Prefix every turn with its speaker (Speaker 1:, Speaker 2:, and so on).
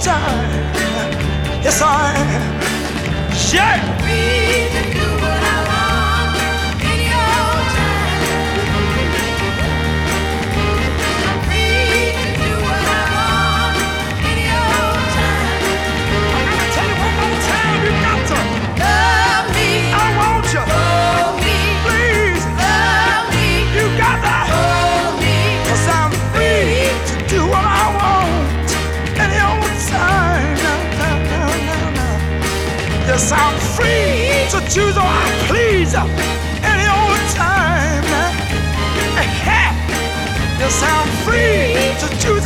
Speaker 1: time. Yes, I am. be. yes, I'm free to choose how I please any old time. Yes, I'm free to choose.